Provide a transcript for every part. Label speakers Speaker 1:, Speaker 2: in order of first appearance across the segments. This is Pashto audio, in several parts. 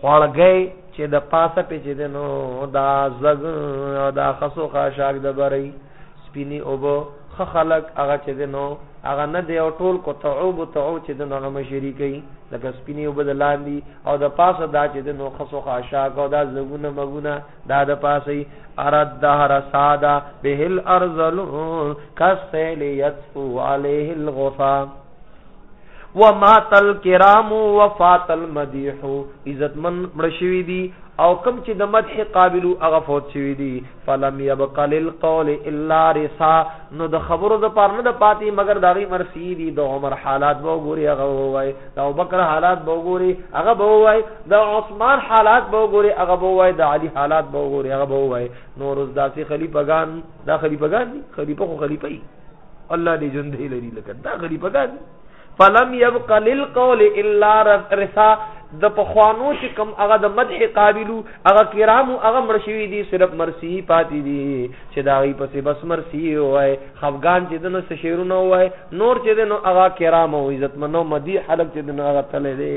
Speaker 1: خړګي چې د پاسه په چې دنو دا زګ او دا خسو خاشاک د بري سپيني او بو خلق هغه چې دنو هغه نه دی او ټول کو تعوب تعو چې دنو هغه مشري کوي لکه سپيني او بدلان دي او د پاسه دا چې دنو خسو خاشاک او دا زګونه مګونه دا د پاسه ارد دهر ساده به الارذل کسل يتفو عليه الغفا و ماتل کرام و فاتل مدیح عزت من مړ شوی دی او کم چې د مدح قابل هغه فوت شوی دی فلم يبق للقول الا رسا نو د خبرو د پار نه د پاتې مگر د غي مرسی دی د عمر حالات به وګوري هغه وای د ابوبکر حالات به وګوري هغه به وای د عثمان حالات به وګوري هغه به وای د علي حالات به وګوري هغه به وای نور داسې خلیفګان دا خلیفګان خلیفہ خو خلیفہ الله دې ژوندې لري لکه دا غریبه ګان فلم يبق للقول الا رسا د پخوانو چې کم هغه د مدح قابلو هغه کرامو هغه مرشوي دي صرف مرسي پاتې دي چې دا غي پسې بس مرسي وای خفغان چې دنو څه شعرونه وای نور چې دنو هغه کرامو عزت منو مدي حلق چې دنو هغه تل دي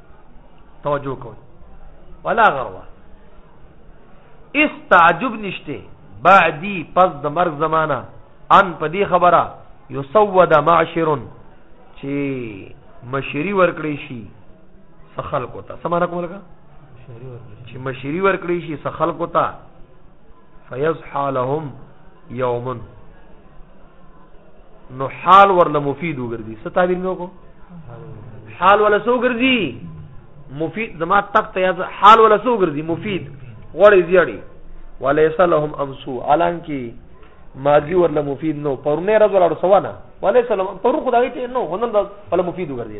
Speaker 1: توجه کوئ ولا غروا اس تعجب نشته بعدی پس د مرګ زمانہ ان په دې خبره یسود معشر چې مشری ورکړی شي سخل کوتا سمانه کومه لګا چې مشری ورکړی شي سخل کوتا فیضحا لهم یوم نو حال ورله مفید وګرځي څه تعبیر مې وکړو حال ولا سو ګرځي مفید زما تک ته حال ولا سو ګرځي مفید غړې زیړي وليس لهم امسو الان کې ماضی ورله مفید نو پرونه راز ولا سوانه وليس لهم پر خدای ته نو هنن ولا مفید وګرځي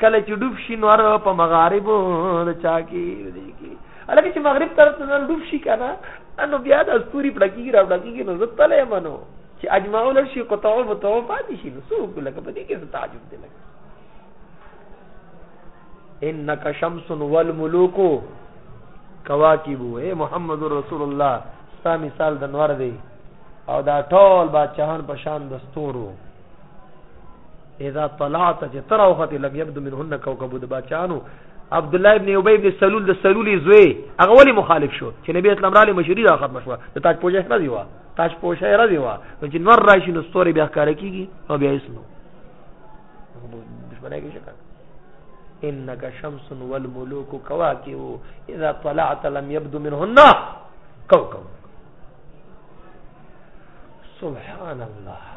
Speaker 1: کله چې ډوب شي نور په مغارب د چا کې دی کې الکه چې مغرب طرف ته نور ډوب شي کنه انو بیا د استوري پړکی را پړکی نو زت تله منو چې اجمعوا لشي قطعو بتو پاتې شي نو څوک لکه په دې کې تعجب دی لکه انک شمس والملوک کواکب اے محمد رسول الله ستا مثال د نور دی او دا ټول بادشاہان په شان د ستورو اذا طلعت چې تر وخت لګ يبدو منهن کوكب د بچانو عبد الله ابن ابي ابن سلول د سلولي زوی هغه ولی مخالف شو چې نبی اسلام را لې مشری دا ختم شو د تاج پوجا را دیوا تاج پوجا را دیوا چې نور راشي نو ستوري بیا کار کیږي او بیا اسنو دشمنه کې شکه انك شمس والملوك كواكب اذا طلعت لم يبدو منهن كوكب سبحان الله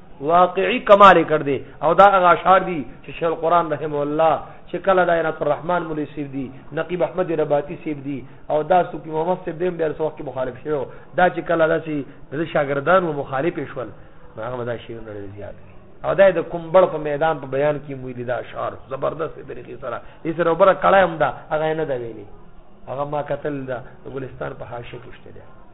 Speaker 1: واقعي کمال کړ دی او دا هغه اشعار دي چې شیخ القرآن رحم الله چې کله د عینت الرحمن مولوی سیب دي نقیب احمد رباطي سیب دي او دا صوفي محمد سیب دیم ډېر څه وخت کې مخالف شوی دا چې کله داسې د شاګردان و مخالف شول هغه دا شعر ډېر زیات دي او دا د کومبړ په میدان په بیان کې مو لیدا اشعار زبردست طریقې سره یې سره وبره کړه هم دا هغه نه دا ویلي هغه ما قتل دا ګلستان په حاشیه کې شته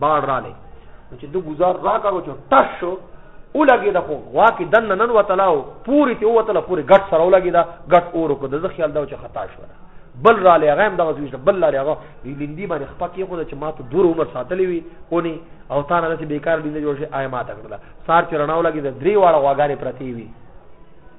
Speaker 1: بار رالی نو چې د گزار راکړو چې ټش شو ولګي د خو واکه دن نن وتلاو پوری ته وتله پوری غټ سره ولګي دا غټ اور کو د خیال دا چې خطا شو بل را لې غیم دغه زویش بل را لې هغه لیندی باندې خپه کې خو چې ما ته دور عمر ساتلې وي اونې او تا نه چې بیکار لیندې جوړ شي آی ما ته کړل سار چرناو لګي د درې واړه واګانې پرتی وي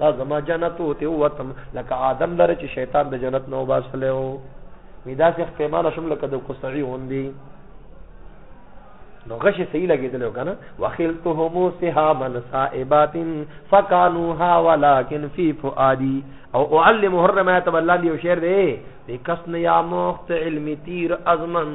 Speaker 1: دا زما جنت او ته وتم لکه آدم لره چې شیطان د جنت نو باسلې او می دا څه احتمال شم لکه د قصعی غوندي نو غش صحیح لګیدل کنه وخلتهم سهاما صائبات فكانوها ولكن في فؤادي او اعلم حرمات الله دی شعر دی کس نه یا مخت علم تیر ازمن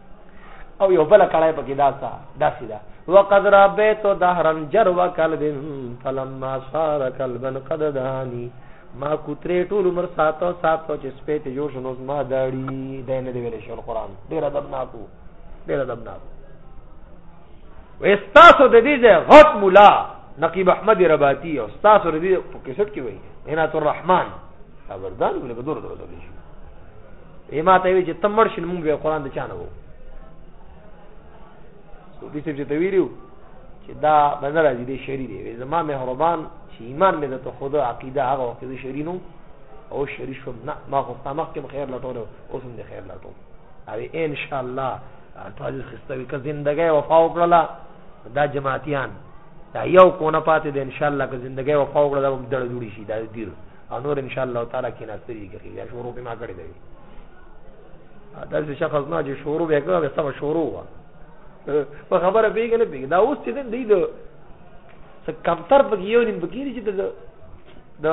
Speaker 1: او یو بل کړای پکې دا سا داسې دا وقد ربيت دهرا جرو قلب فلما صار قلبا قد داني ما کوترې ټول عمر ساتو ساتو چې سپې ته جوړ شنو ما داړي دین دی ویل شو القرآن ډیر ادب ناکو ډیر ادب ناکو وستاسو د دې ځای غوت مولا نقیب احمد رباتی او استاسو د دې په کیسټ کې وایي عنایت الرحمن خبردار ولګ دور دور دور شو یې ما ته وی چې تم مرشن مونږ به قران د چانه وو دې څه چې ته ویلو چې دا بنر راځي دې شری دی زما مهربان چې ایمان مې د ته خدا عقیده هغه وخت دې شرینو او شری شوم نه ما خو تمخ کې خیر لټول اوس هم دې خیر لټوم او ان شاء الله تاسو خستوي که زندګي وفا وکړه دا جماعتيان دا یو کونه پاتې د ان شاء الله که زندګي وفا وکړه دا هم دړ جوړی شي دا دیر او نور ان شاء الله تعالی کې ناستې دي کې بیا شروع به ما کړی دی دا چې شخص نه چې شروع به کړو به سم شروع وا په خبره پیګ نه پیګ دا اوس چې دی د څه کمتر پکې یو نیم پکې چې د د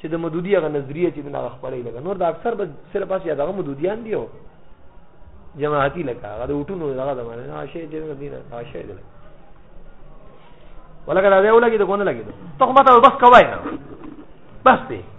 Speaker 1: چې د مدودی هغه نظریه چې نه خپلې لګا نور دا اکثر به سره پاس یا دغه مدودیان دی او جماعتي لګا هغه د وټونو دغه زمانه نه شي چې دینه شي دی ولګا دا دی ولګي د کونه لګي ته خو ماته بس کوي بس دی